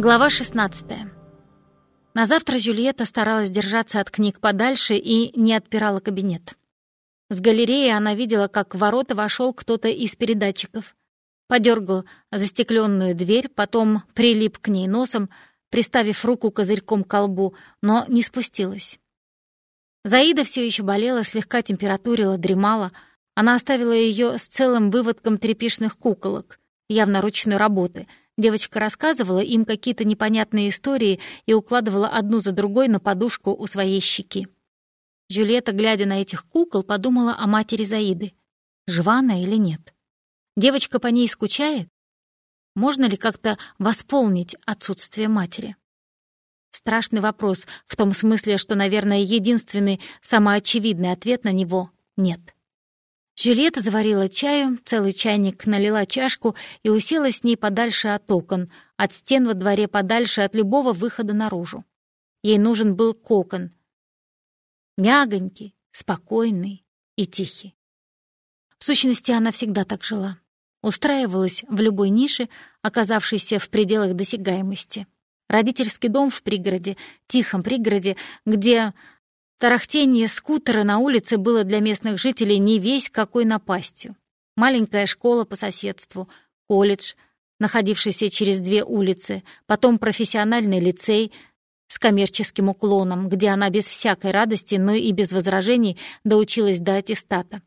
Глава 16. На завтра Жюльетта старалась держаться от книг подальше и не отпирала кабинет. С галереи она видела, как в ворота вошел кто-то из передатчиков. Подергал застекленную дверь, потом прилип к ней носом, приставив руку козырьком к колбу, но не спустилась. Заида все еще болела, слегка температурила, дремала. Она оставила ее с целым выводком трепишных куколок, явно ручной работы — Девочка рассказывала им какие-то непонятные истории и укладывала одну за другой на подушку у своей щеки. Джульетта, глядя на этих кукол, подумала о матери Заиды. Жива она или нет? Девочка по ней скучает? Можно ли как-то восполнить отсутствие матери? Страшный вопрос в том смысле, что, наверное, единственный самоочевидный ответ на него — нет. Жюльетта заварила чаю, целый чайник налила чашку и уселась с ней подальше от окон, от стен во дворе подальше от любого выхода наружу. Ей нужен был кокон. Мягонький, спокойный и тихий. В сущности, она всегда так жила. Устраивалась в любой нише, оказавшейся в пределах досягаемости. Родительский дом в пригороде, тихом пригороде, где Тарахтение скутера на улице было для местных жителей не весь какой напастью. Маленькая школа по соседству, колледж, находившийся через две улицы, потом профессиональный лицей с коммерческим уклоном, где она без всякой радости, но и без возражений доучилась до аттестата.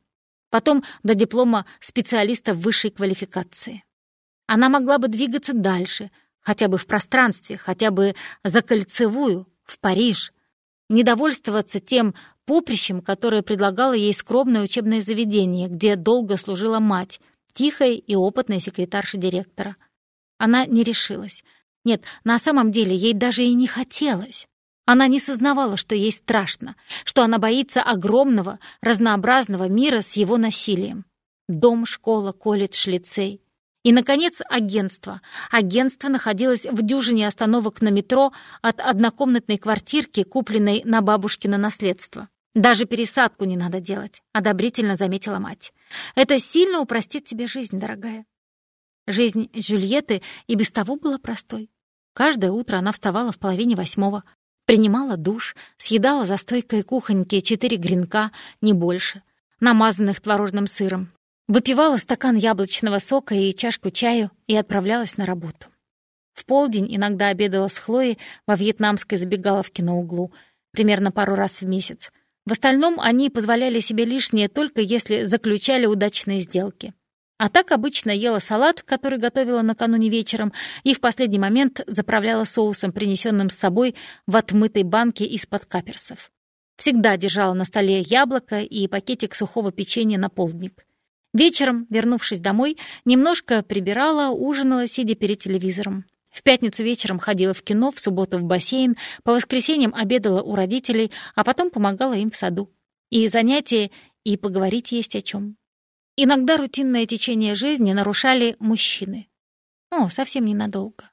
Потом до диплома специалиста высшей квалификации. Она могла бы двигаться дальше, хотя бы в пространстве, хотя бы за кольцевую, в Париж — недовольствоваться тем поприщем, которое предлагало ей скромное учебное заведение, где долго служила мать, тихая и опытная секретарша директора. Она не решилась. Нет, на самом деле ей даже и не хотелось. Она не сознавала, что ей страшно, что она боится огромного, разнообразного мира с его насилием. Дом, школа, колледж, лицей. И, наконец, агентство. Агентство находилось в дюжине остановок на метро от однокомнатной квартирки, купленной на бабушкино наследство. «Даже пересадку не надо делать», — одобрительно заметила мать. «Это сильно упростит тебе жизнь, дорогая». Жизнь Жюльетты и без того была простой. Каждое утро она вставала в половине восьмого, принимала душ, съедала за стойкой кухоньки четыре гренка, не больше, намазанных творожным сыром, Выпивала стакан яблочного сока и чашку чаю и отправлялась на работу. В полдень иногда обедала с Хлоей во вьетнамской забегаловке на углу, примерно пару раз в месяц. В остальном они позволяли себе лишнее только если заключали удачные сделки. А так обычно ела салат, который готовила накануне вечером, и в последний момент заправляла соусом, принесенным с собой в отмытой банке из-под каперсов. Всегда держала на столе яблоко и пакетик сухого печенья на полдник. Вечером, вернувшись домой, немножко прибирала, ужинала, сидя перед телевизором. В пятницу вечером ходила в кино, в субботу в бассейн, по воскресеньям обедала у родителей, а потом помогала им в саду. И занятия, и поговорить есть о чем. Иногда рутинное течение жизни нарушали мужчины. О, совсем ненадолго.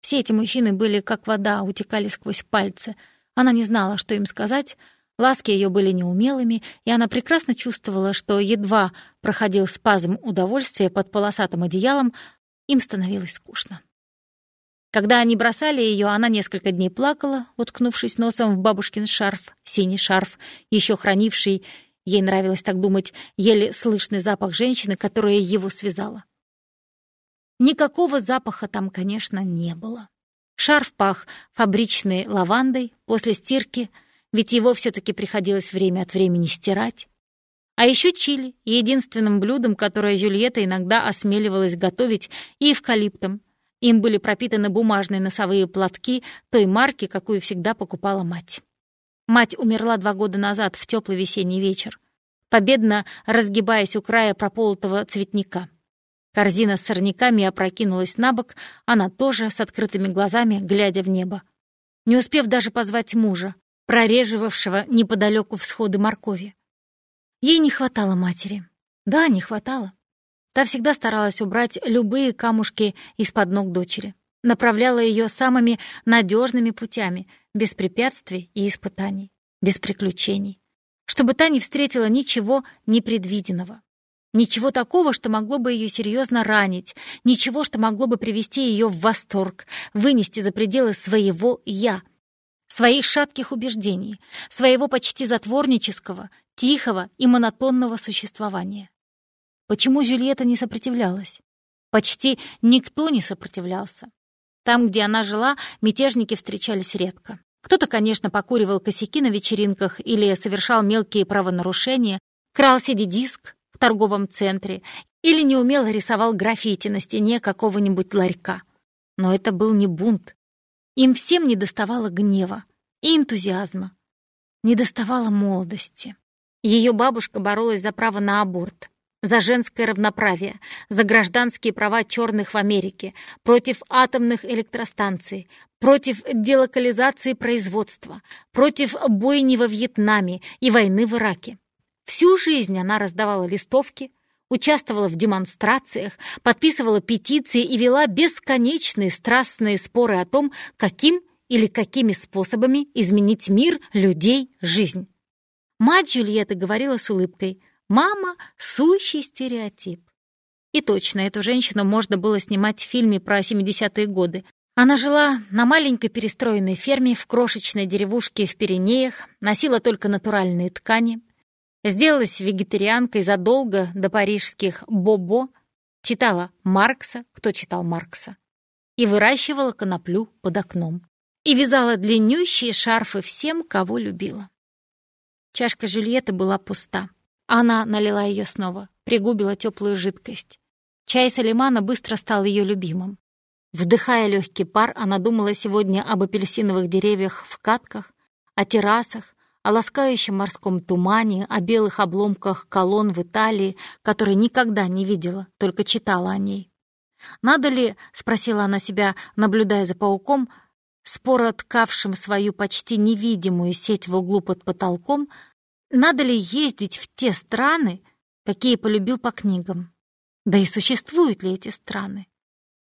Все эти мужчины были как вода, утекали сквозь пальцы. Она не знала, что им сказать, Ласки ее были неумелыми, и она прекрасно чувствовала, что едва проходил спазм удовольствия под полосатым одеялом, им становилось скучно. Когда они бросали ее, она несколько дней плакала, уткнувшись носом в бабушкин шарф, синий шарф, еще хранивший, ей нравилось так думать, еле слышный запах женщины, которая его связала. Никакого запаха там, конечно, не было. Шарф пах фабричной лавандой, после стирки — ведь его все-таки приходилось время от времени стирать. А еще чили, единственным блюдом, которое Жюльетта иногда осмеливалась готовить, и эвкалиптом. Им были пропитаны бумажные носовые платки той марки, какую всегда покупала мать. Мать умерла два года назад в теплый весенний вечер, победно разгибаясь у края прополотого цветника. Корзина с сорняками опрокинулась на бок, она тоже с открытыми глазами, глядя в небо. Не успев даже позвать мужа, прореживавшего неподалеку всходы моркови. Ей не хватало матери. Да, не хватало. Та всегда старалась убрать любые камушки из-под ног дочери. Направляла ее самыми надежными путями, без препятствий и испытаний, без приключений. Чтобы та не встретила ничего непредвиденного. Ничего такого, что могло бы ее серьезно ранить, ничего, что могло бы привести ее в восторг, вынести за пределы своего «я», своих шатких убеждений, своего почти затворнического, тихого и монотонного существования. Почему Жюльетта не сопротивлялась? Почти никто не сопротивлялся. Там, где она жила, мятежники встречались редко. Кто-то, конечно, покуривал косяки на вечеринках или совершал мелкие правонарушения, крал CD-диск в торговом центре или неумело рисовал граффити на стене какого-нибудь ларька. Но это был не бунт. Им всем не доставало гнева и энтузиазма, не доставало молодости. Ее бабушка боролась за право на аборт за женское равноправие, за гражданские права черных в Америке, против атомных электростанций, против делокализации производства, против бойни во Вьетнаме и войны в Ираке. Всю жизнь она раздавала листовки, участвовала в демонстрациях, подписывала петиции и вела бесконечные страстные споры о том, каким или какими способами изменить мир, людей, жизнь. Мать Джульетты говорила с улыбкой – Мама — сущий стереотип. И точно, эту женщину можно было снимать в фильме про 70-е годы. Она жила на маленькой перестроенной ферме в крошечной деревушке в Пиренеях, носила только натуральные ткани, сделалась вегетарианкой задолго до парижских «бобо», читала Маркса, кто читал Маркса, и выращивала коноплю под окном, и вязала длиннющие шарфы всем, кого любила. Чашка Жюльетты была пуста. Она налила ее снова, пригубила теплую жидкость. Чай Салимана быстро стал ее любимым. Вдыхая легкий пар, она думала сегодня об апельсиновых деревьях в катках, о террасах, о ласкающем морском тумане, о белых обломках колонн в Италии, которые никогда не видела, только читала о ней. «Надо ли, — спросила она себя, наблюдая за пауком, споро ткавшим свою почти невидимую сеть в углу под потолком, надо ли ездить в те страны, какие полюбил по книгам? Да и существуют ли эти страны?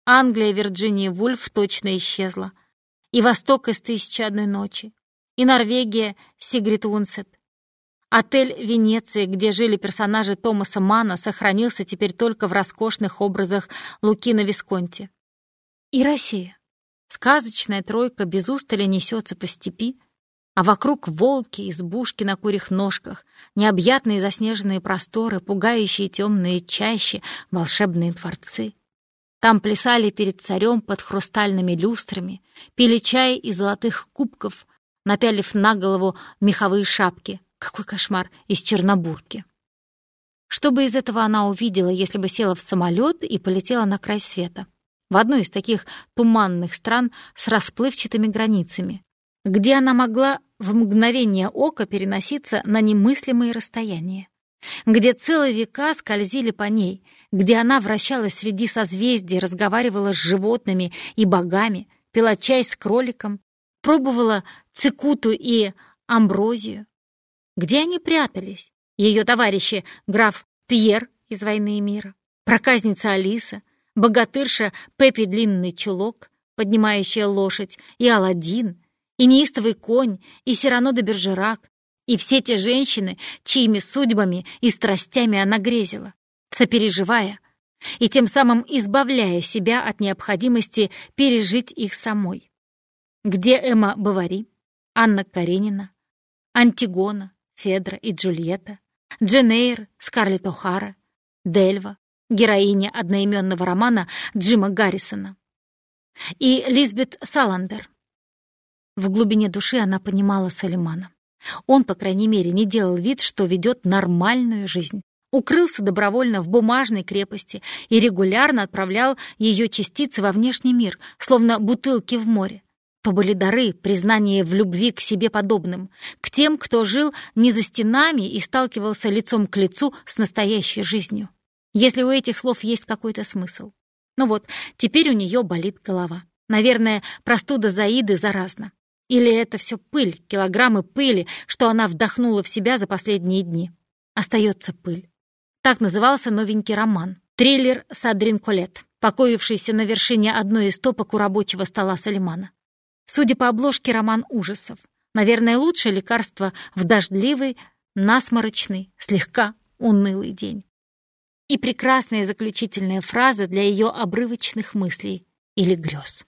Англия Вирджиния Вульф точно исчезла. И Восток из «Тысячи одной ночи». И Норвегия Сигрид Унсет. Отель Венеция, где жили персонажи Томаса Мана, сохранился теперь только в роскошных образах Лукина Висконти. И Россия. Сказочная тройка без устали несется по степи, а вокруг волки, избушки на курьих ножках, необъятные заснеженные просторы, пугающие темные чащи, волшебные дворцы. Там плясали перед царем под хрустальными люстрами, пили чай из золотых кубков, напялив на голову меховые шапки. Какой кошмар! Из Чернобурки. Что бы из этого она увидела, если бы села в самолет и полетела на край света? В одну из таких туманных стран с расплывчатыми границами, где она могла в мгновение ока переноситься на немыслимые расстояния, где целые века скользили по ней, где она вращалась среди созвездий, разговаривала с животными и богами, пила чай с кроликом, пробовала цикуту и амброзию. Где они прятались? Ее товарищи граф Пьер из «Войны и мира», проказница Алиса, богатырша Пеппи Длинный Чулок, поднимающая лошадь, и Аладдин — и неистовый конь, и Сирано де Бержерак, и все те женщины, чьими судьбами и страстями она грезила, сопереживая и тем самым избавляя себя от необходимости пережить их самой. Где Эмма Бавари, Анна Каренина, Антигона, Федра и Джульетта, Дженейр, Скарлетт О'Хара, Дельва, героиня одноименного романа Джима Гаррисона, и Лизбет Саландер, в глубине души она понимала Салимана. Он, по крайней мере, не делал вид, что ведет нормальную жизнь. Укрылся добровольно в бумажной крепости и регулярно отправлял ее частицы во внешний мир, словно бутылки в море. То были дары, признание в любви к себе подобным, к тем, кто жил не за стенами и сталкивался лицом к лицу с настоящей жизнью. Если у этих слов есть какой-то смысл. Ну вот, теперь у нее болит голова. Наверное, простуда Заиды заразна. Или это все пыль, килограммы пыли, что она вдохнула в себя за последние дни? Остается пыль. Так назывался новенький роман. Триллер Садрин Колет, покоившийся на вершине одной из топок у рабочего стола Салимана. Судя по обложке, роман ужасов. Наверное, лучшее лекарство в дождливый, насморочный, слегка унылый день. и прекрасная заключительная фраза для ее обрывочных мыслей или грез.